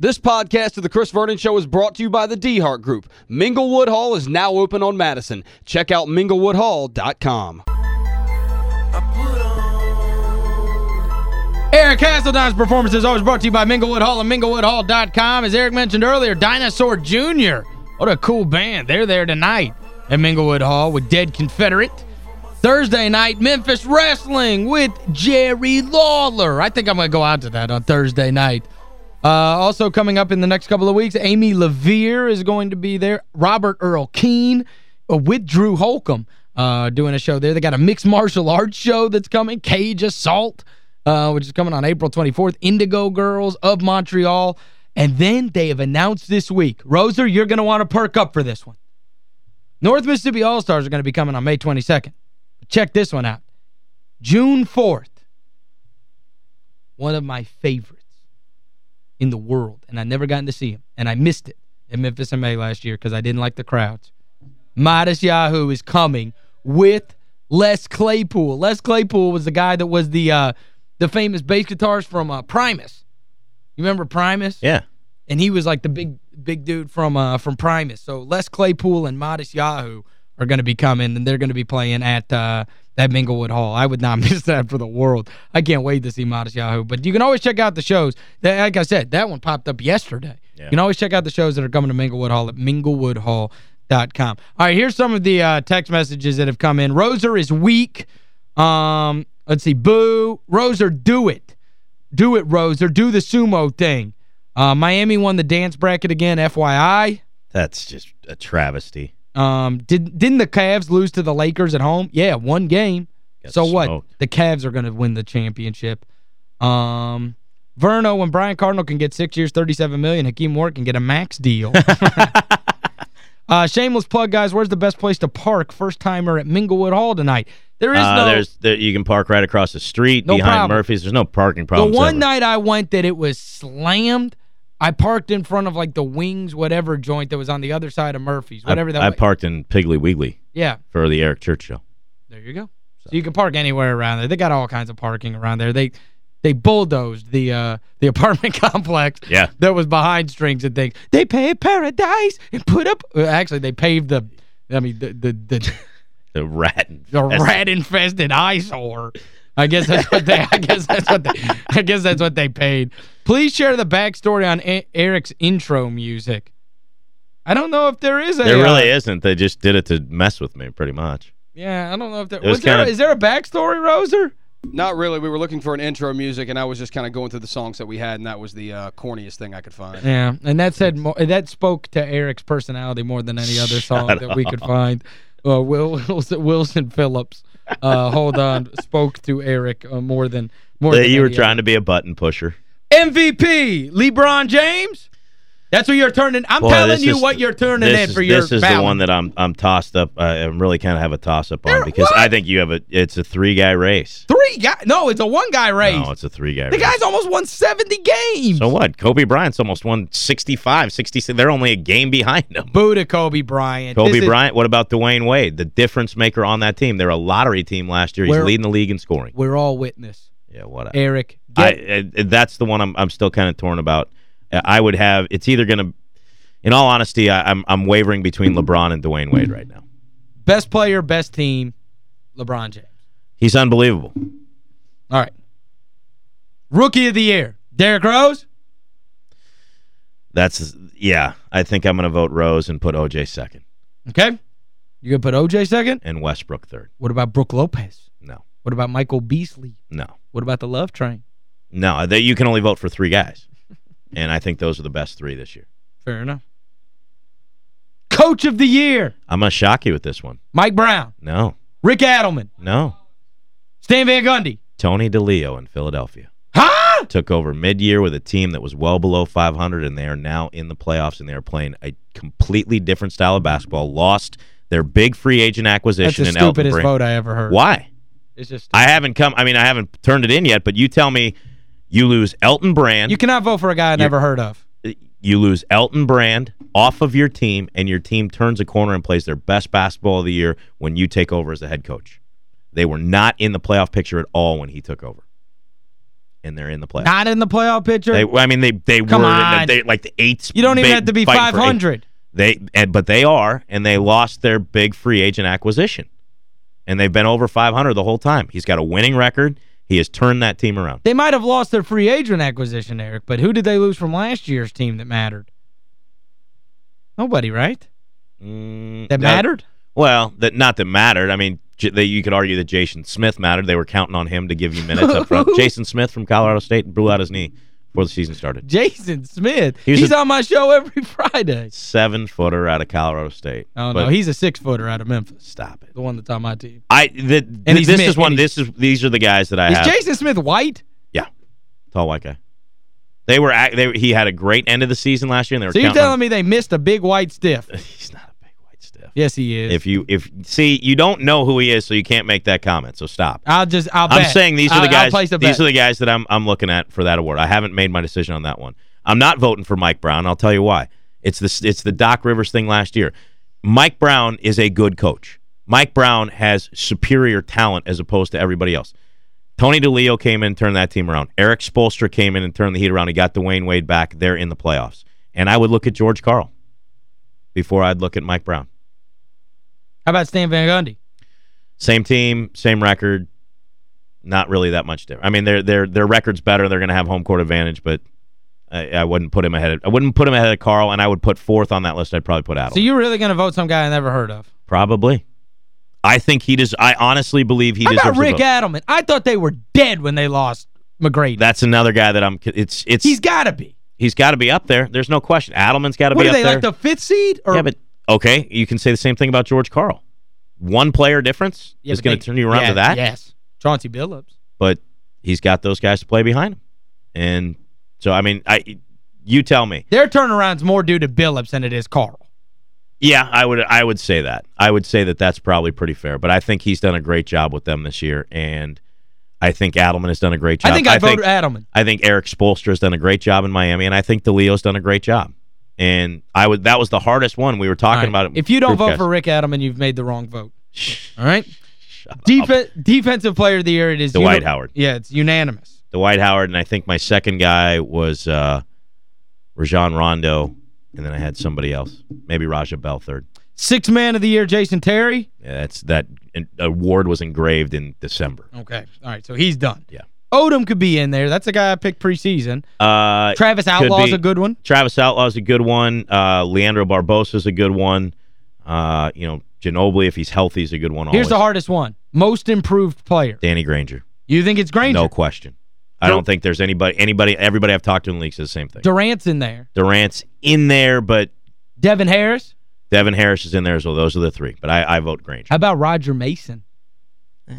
This podcast of The Chris Vernon Show is brought to you by the DeHart Group. Minglewood Hall is now open on Madison. Check out minglewoodhall.com. Eric Hasseltine's performance is always brought to you by Minglewood Hall and minglewoodhall.com. As Eric mentioned earlier, Dinosaur Jr. What a cool band. They're there tonight at Minglewood Hall with Dead Confederate. Thursday night, Memphis Wrestling with Jerry Lawler. I think I'm going to go out to that on Thursday night. Uh, also coming up in the next couple of weeks, Amy LaVere is going to be there. Robert Earl Keen uh, with Drew Holcomb uh, doing a show there. They got a mixed martial arts show that's coming, Cage Assault uh, which is coming on April 24th. Indigo Girls of Montreal. And then they have announced this week, Roser, you're going to want to perk up for this one. North Mississippi All-Stars are going to be coming on May 22nd. Check this one out. June 4th, one of my favorites in the world, and I never gotten to see him, and I missed it in Memphis in May last year because I didn't like the crowds. Midas Yahoo is coming with Les Claypool. Les Claypool was the guy that was the uh, the famous bass guitars from uh, Primus. You remember Primus? Yeah. And he was like the big big dude from uh, from Primus. So Les Claypool and Modest Yahoo are going to be coming, and they're going to be playing at uh, at Minglewood Hall. I would not miss that for the world. I can't wait to see Modest Yahoo. But you can always check out the shows. That, like I said, that one popped up yesterday. Yeah. You can always check out the shows that are coming to Minglewood Hall at minglewoodhall.com. All right, here's some of the uh, text messages that have come in. Roser is weak. Um, Let's see. Boo. Roser, do it. Do it, Roser. Do the sumo thing. Uh, Miami won the dance bracket again, FYI. That's just a travesty. Um, did, didn't the Cavs lose to the Lakers at home? Yeah, one game. Got so smoked. what? The Cavs are going to win the championship. Um, Verno, when Brian Cardinal can get six years, 37 million, Hakim Warrick can get a max deal. uh, shameless plug, guys. Where's the best place to park? First-timer at Minglewood Hall tonight. There is uh, no... There's there, You can park right across the street no behind problem. Murphy's. There's no parking problem. The one ever. night I went that it was slammed, I parked in front of like the Wings whatever joint that was on the other side of Murphy's, whatever I, that I parked in Piggly Wiggly. Yeah. For the Eric Church show. There you go. So. so you can park anywhere around there. They got all kinds of parking around there. They they bulldozed the uh, the apartment complex yeah. that was behind strings and things. They paved paradise and put up actually they paved the I mean the the, the the rat the rat infested eyesore. I guess that's what they I guess that's what they I guess that's what they paid. Please share the backstory on a Eric's intro music. I don't know if there is a There really uh, isn't. They just did it to mess with me pretty much. Yeah, I don't know if there was, was there is there a backstory, Roser? Not really. We were looking for an intro music, and I was just kind of going through the songs that we had, and that was the uh, corniest thing I could find. Yeah, and that said more, that spoke to Eric's personality more than any other song that we could find uh, Will, Wilson, Wilson Phillips, uh, hold on, spoke to Eric uh, more than more that than you were trying to be a button pusher. MVP, LeBron James? That's what you're turning. I'm Boy, telling you is, what you're turning in is, for your This is ballot. the one that I'm I'm tossed up. Uh, I'm really kind of have a toss up on because what? I think you have a it's a three-guy race. Three guy? No, it's a one-guy race. No, it's a three-guy The guy's almost won 70 games. So what? Kobe Bryant's almost won 65, 66. They're only a game behind him. Boo to Kobe Bryant. Kobe this Bryant, what about Dwyane Wade, the difference maker on that team? They're a lottery team last year. He's leading the league in scoring. We're all witness. Yeah, whatever. Eric. I, I, that's the one I'm I'm still kind of torn about. I would have it's either going to in all honesty, I, am I'm, I'm wavering between LeBron and Dwyane Wade right now. Best player, best team, LeBron James. He's unbelievable. All right. Rookie of the year, Derrick Rose? That's, yeah, I think I'm going to vote Rose and put O.J. second. Okay. You going to put O.J. second? And Westbrook third. What about Brook Lopez? No. What about Michael Beasley? No. What about the Love Train? No, they, you can only vote for three guys. and I think those are the best three this year. Fair enough. Coach of the year. I'm going to shock you with this one. Mike Brown. No. Rick Adelman. No. Stan Van Gundy. Tony DiLeo in Philadelphia. Huh? Took over mid-year with a team that was well below 500, and they are now in the playoffs, and they are playing a completely different style of basketball. Lost their big free agent acquisition That's the stupidest vote I ever heard. Why? It's just I haven't come I mean I haven't turned it in yet, but you tell me you lose Elton Brand. You cannot vote for a guy I never heard of you lose Elton Brand off of your team, and your team turns a corner and plays their best basketball of the year when you take over as the head coach. They were not in the playoff picture at all when he took over. and they're in the playoffs. Not in the playoff picture? They, I mean, they they Come were on. they like the eighth. you don't even have to be fight for eight. 500. They and but they are, and they lost their big free agent acquisition, and they've been over 500 the whole time. He's got a winning record. He has turned that team around. They might have lost their free agent acquisition, Eric, but who did they lose from last year's team that mattered? Nobody, right? Mm, That no- mattered? Well, that not that mattered. I mean, J- they, you could argue that Jason Smith mattered. They were counting on him to give you minutes up front. Jason Smith from Colorado State blew out his knee before the season started. Jason Smith. He's He's a- on my show every Friday. Seven footer out of Colorado State. Oh, But no, he's a six-footer out of Memphis. stop it. The one that's on my team. I the, And this mid- is one. This is these are the guys that I Is have. Jason Smith white? Yeah. Tall white guy. They were they he had a great end of the season last year, and they were So you're telling me they missed a big white stiff? he's not a big white stiff. Yes, he is. If you if see you don't know who he is, so you can't make that comment. So stop. I'll just I'll I'm bet. saying these are I'll- the I'll guys. place These bet. are the guys that I'm I'm looking at for that award. I haven't made my decision on that one. I'm not voting for Mike Brown. I'll tell you why. It's this. It's the Doc Rivers thing last year. Mike Brown is a good coach. Mike Brown has superior talent as opposed to everybody else. Tony DiLeo came in and turned that team around. Erik Spoelstra came in and turned the heat around. He got Dwyane Wade back. They're in the playoffs. And I would look at George Karl before I'd look at Mike Brown. How about Stan Van Gundy? Same team, same record. Not really that much different. I mean, their their their record's better. They're going to have home court advantage, but I, I wouldn't put him ahead. Of, I wouldn't put him ahead of Karl, and I would put fourth on that list. I'd probably put Adam. So you're really going to vote some guy I never heard of? probably. I think he does. I honestly believe he How deserves. about a Rick. Adelman? I thought they were dead when they lost McGrady. That's another guy that I'm. It's it's He's got to be. he's got to be up there. There's no question. Adelman's got to be. What be are they, there. like the fifth seed? Or, yeah, but okay, you can say the same thing about George Karl. One player difference Yeah, is going to turn you around yeah, to that. Yes. Chauncey Billups. but he's got those guys to play behind him. And so, I mean, I you tell me. Their turnaround's more due to Billups than it is Karl. Yeah, I would I would say that. I would say that that's probably pretty fair. But I think he's done a great job with them this year, and I think Adelman has done a great job. I think I, voted Adelman. I think Erik Spoelstra has done a great job in Miami, and I think DiLeo's done a great job. And I would that was the hardest one we were talking right. about. it. If you don't vote for Rick Adelman, you've made the wrong vote. All right? up. Defensive player of the year, it is... Dwight Howard. Yeah, it's unanimous. Dwight Howard, and I think my second guy was uh, Rajon Rondo, and then I had somebody else, maybe Raja Bell third. Sixth man of the year, Jason Terry. Yeah, that's that award was engraved in December. Okay. All right, so he's done. Yeah. Odom could be in there. That's a guy I picked preseason. Uh, Travis Outlaw's a good one. Travis Outlaw's a good one. Uh, Leandro Barbosa's a good one. Uh, you know, Ginobili, if he's healthy, is a good one. Here's the hardest one. Most improved player. Danny Granger. You think it's Granger? No question. I don't think there's anybody, anybody, everybody I've talked to in the league says the same thing. Durant's in there. Durant's in there, but Devin Harris. Devin Harris is in there as well. Those are the three. But I, I vote Granger. How about Roger Mason?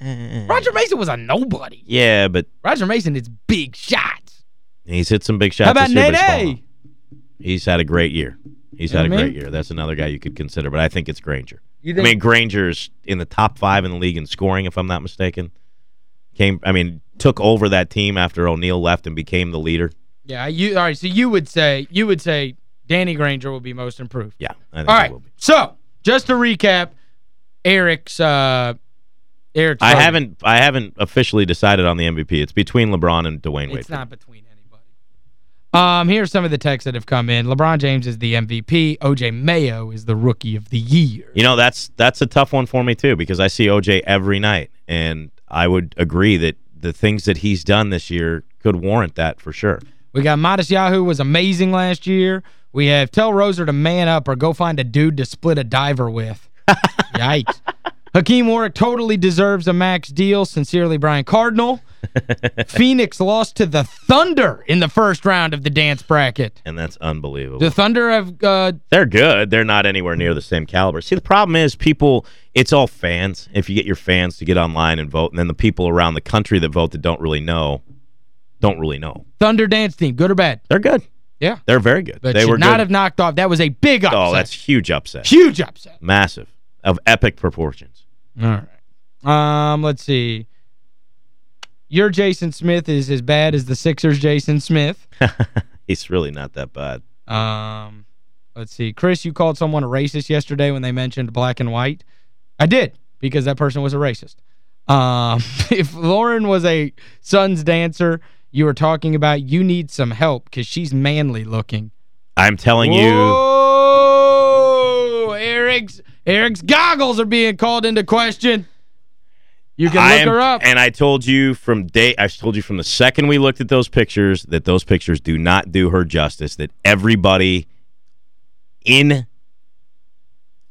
Eh. Roger Mason was a nobody. Yeah, but Roger Mason is big shots. he's hit some big shots How about this year, he's had a great year. He's You had a great year. That's another guy you could consider, but I think it's Granger. You I mean, Granger's in the top five in the league in scoring, if I'm not mistaken. Came, I mean, took over that team after O'Neal left and became the leader. Yeah, you all right, so you would say you would say Danny Granger will be most improved. Yeah, I think All will be. So, just to recap Eric's uh I haven't, I haven't officially decided on the MVP. It's between LeBron and Dwyane Wade. It's not between anybody. Um, here's some of the texts that have come in. LeBron James is the MVP. OJ Mayo is the rookie of the year. You know, that's that's a tough one for me too because I see OJ every night, and I would agree that the things that he's done this year could warrant that for sure. We got Modest Yahoo was amazing last year. We have Tell Roser to man up or go find a dude to split a diver with. Yikes. Hakim Warrick totally deserves a max deal. Sincerely, Brian Cardinal. Phoenix lost to the Thunder in the first round of the dance bracket. And that's unbelievable. The Thunder have uh, They're good. They're not anywhere near the same caliber. See, the problem is people, it's all fans. If you get your fans to get online and vote, and then the people around the country that vote that don't really know, don't really know. Thunder dance team, good or bad? They're good. Yeah. They're very good. But they should were not good. have knocked off. That was a big upset. oh, that's huge upset. huge upset. Massive. Of epic proportions. All right. Um, let's see. Your Jason Smith is as bad as the Sixers Jason Smith. He's really not that bad. Um, let's see. Chris, you called someone a racist yesterday when they mentioned black and white. I did, because that person was a racist. Um, if Lauren was a Suns dancer, you were talking about you need some help because she's manly looking. I'm telling you. Eric's, Eric's goggles are being called into question. You can look am- her up. And I told you from day I told you from the second we looked at those pictures that those pictures do not do her justice, that everybody in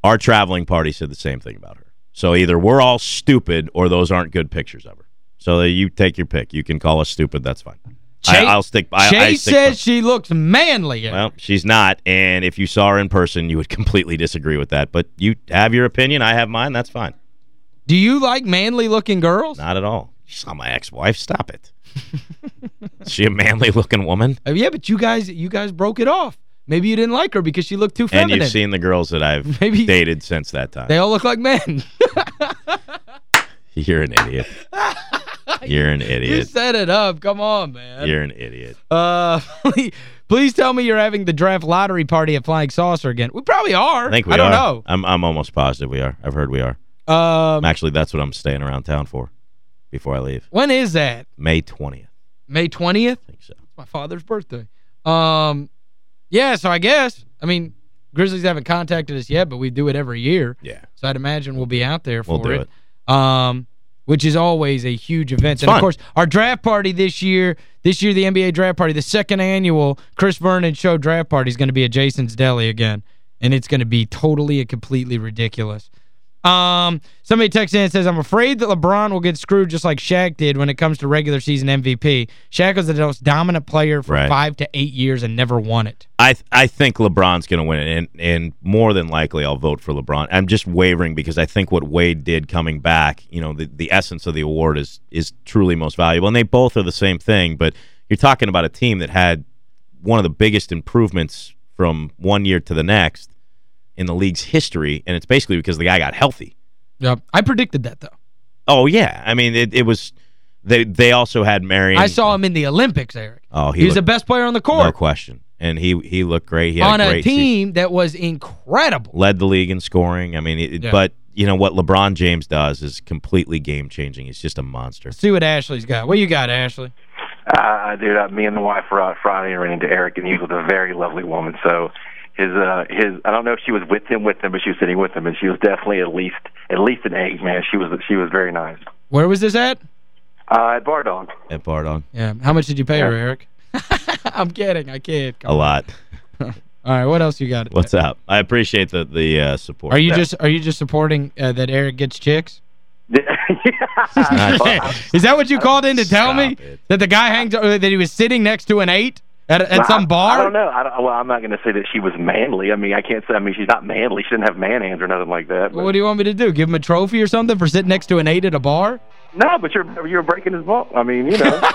our traveling party said the same thing about her. So either we're all stupid or those aren't good pictures of her. So you take your pick. You can call us stupid, that's fine. I, Chase- I'll stick I, I Chase stick by- says she looks manly. Well, she's not, and if you saw her in person, you would completely disagree with that. But you have your opinion, I have mine, that's fine. Do you like manly-looking girls? Not at all. She's not my ex-wife. Stop it. Is she a manly-looking woman? Uh, yeah, but you guys you guys broke it off. Maybe you didn't like her because she looked too feminine. And you've seen the girls that I've Maybe- dated since that time. They all look like men. You're an idiot. You're an idiot. you set it up. Come on, man. You're an idiot. Uh, please, please tell me you're having the draft lottery party at Flying Saucer again. We probably are. I think we I don't are. I'm I'm almost positive we are. I've heard we are. know. Um, Actually, that's what I'm staying around town for before I leave. when is that? May 20th. May 20th? I think so. It's my father's birthday. Um, yeah, so I guess, I mean, Grizzlies haven't contacted us yet, but we do it every year. Yeah. So I'd imagine we'll be out there for We'll do it. Um, which is always a huge event. It's and, of course, our draft party this year, this year the NBA draft party, the second annual Chris Vernon Show draft party is going to be at Jason's Deli again. And it's going to be totally and completely ridiculous. Um, somebody texts in and says, I'm afraid that LeBron will get screwed just like Shaq did when it comes to regular season MVP. Shaq was the most dominant player for Right. five to eight years and never won it. I th- I think LeBron's going to win it, and and more than likely I'll vote for LeBron. I'm just wavering because I think what Wade did coming back, you know, the, the essence of the award is is truly most valuable, and they both are the same thing. But you're talking about a team that had one of the biggest improvements from one year to the next in the league's history, and it's basically because the guy got healthy. Yeah, I predicted that, though. Oh yeah, I mean it, it was. They they also had Marion. I saw him in the Olympics, Eric. Oh, he he was the best player on the court. no question, and he he looked great. He had on a a great season. team that was incredible. led the league in scoring. I mean, it, Yeah. but you know what LeBron James does is completely game changing. He's just a monster. See what Ashley's got. What you got, Ashley? Uh, dude, uh, me and the wife were out Friday and ran into Eric, and he was with a very lovely woman. So his uh his I don't know if she was with him with him, but she was sitting with him, and she was definitely at least at least an eight, man. She was she was very nice. Where was this at? Uh, at Bardog. At Bardog. Yeah. How much did you pay her, Eric? I'm kidding. I kid. a lot. All right, what else you got? What's up? I appreciate the the uh, support. Are you just are you just supporting uh, that Eric gets chicks? Is that what you called in to tell me? It. That the guy hangs uh, that he was sitting next to an 8 at at Well, some I- bar? I don't know. I don't, well, I'm not going to say that she was manly. I mean, I can't say. I mean, she's not manly. She didn't have man hands or nothing like that. Well, what do you want me to do? Give him a trophy or something for sitting next to an 8 at a bar? no, but you're you're breaking his ball. I mean, you know.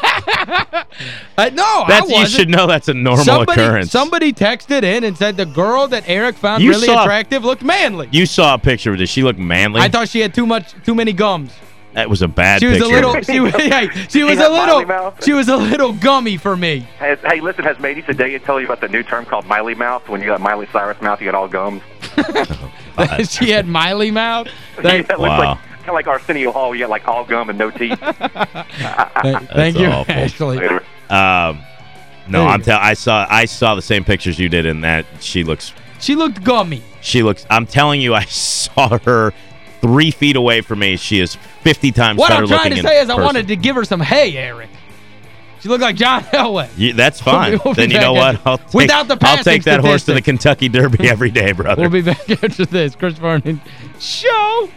Uh, no, That's I you wasn't. should know that's a normal somebody, occurrence. Somebody texted in and said the girl that Eric found You really saw- attractive looked manly. you saw a picture of this. She looked manly? I thought she had too much too many gums. That was a bad She was picture. a little she was, hey, she was a little she was a little gummy for me. Has, hey, listen, has Matey today tell you about the new term called Miley mouth? When you got Miley Cyrus mouth, you got all gums. she had Miley mouth. Yeah, Thank, it looks Wow. like kind of like Arsenio Hall. You got like all gum and no teeth. thank, thank you, awful. Ashley. Later. Um, no, There I'm go. tell I saw I saw the same pictures you did in that she looks She looked gummy. she looks I'm telling you I saw her 3 feet away from me. She is 50 times What better looking What I'm trying to say is I wanted to give her some hay, Eric. She looked like John Elway. You, that's fine. We'll be then you know what? at- I'll take, Without the I'll take that horse to the. Kentucky Derby every day, brother. We'll be back after this. Chris Vernon Show.